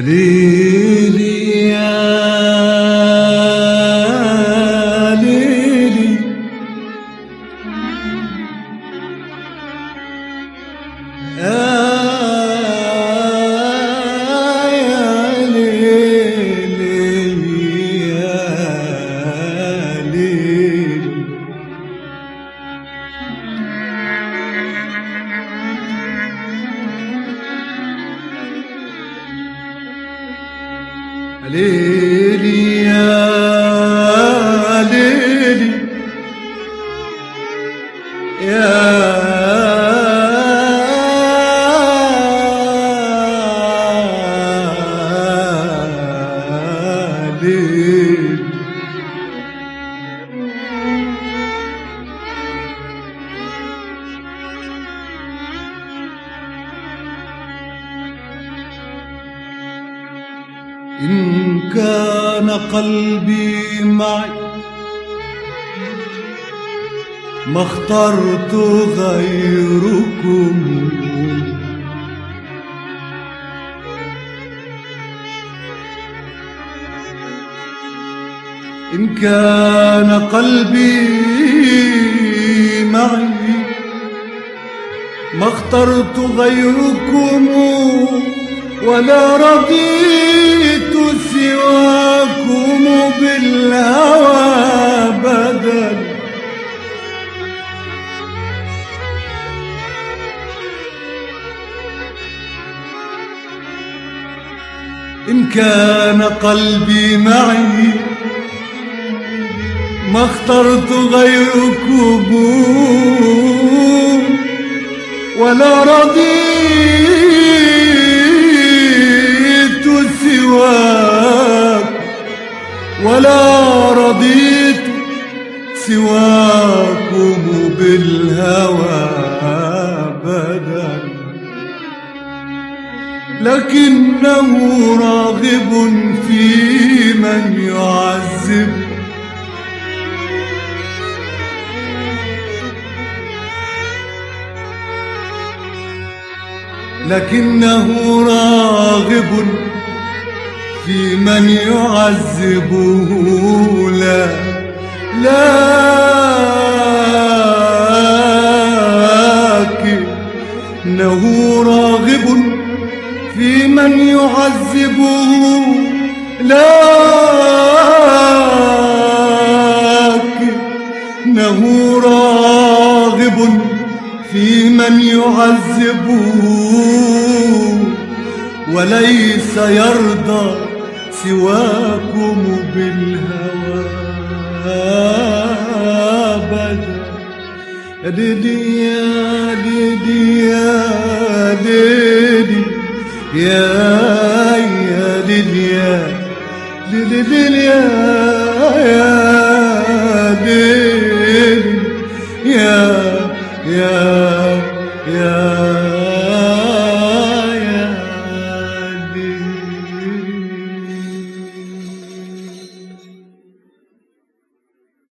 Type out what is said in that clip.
ليلي يا ليلي يا ليلي يا ليلي إن كان قلبي معي ما اخترت غيركم. إن كان قلبي معي ما اخترت غيركم ولا رضيت بالهوى بدل. إن كان قلبي معي ما اخترت غيركم ولا رضيت سواك ولا رضيت سواكم بالهوى بدل لكنه راغب في من يعذب. لكنه راغب في من يعذبه لا لكنه راغب في من يعذبه لكنه راغب في من يعذبه وليس يرضى سواكم بالهوى. أبدا. يا ليلي يا ليلي يا ليلي يا يا يا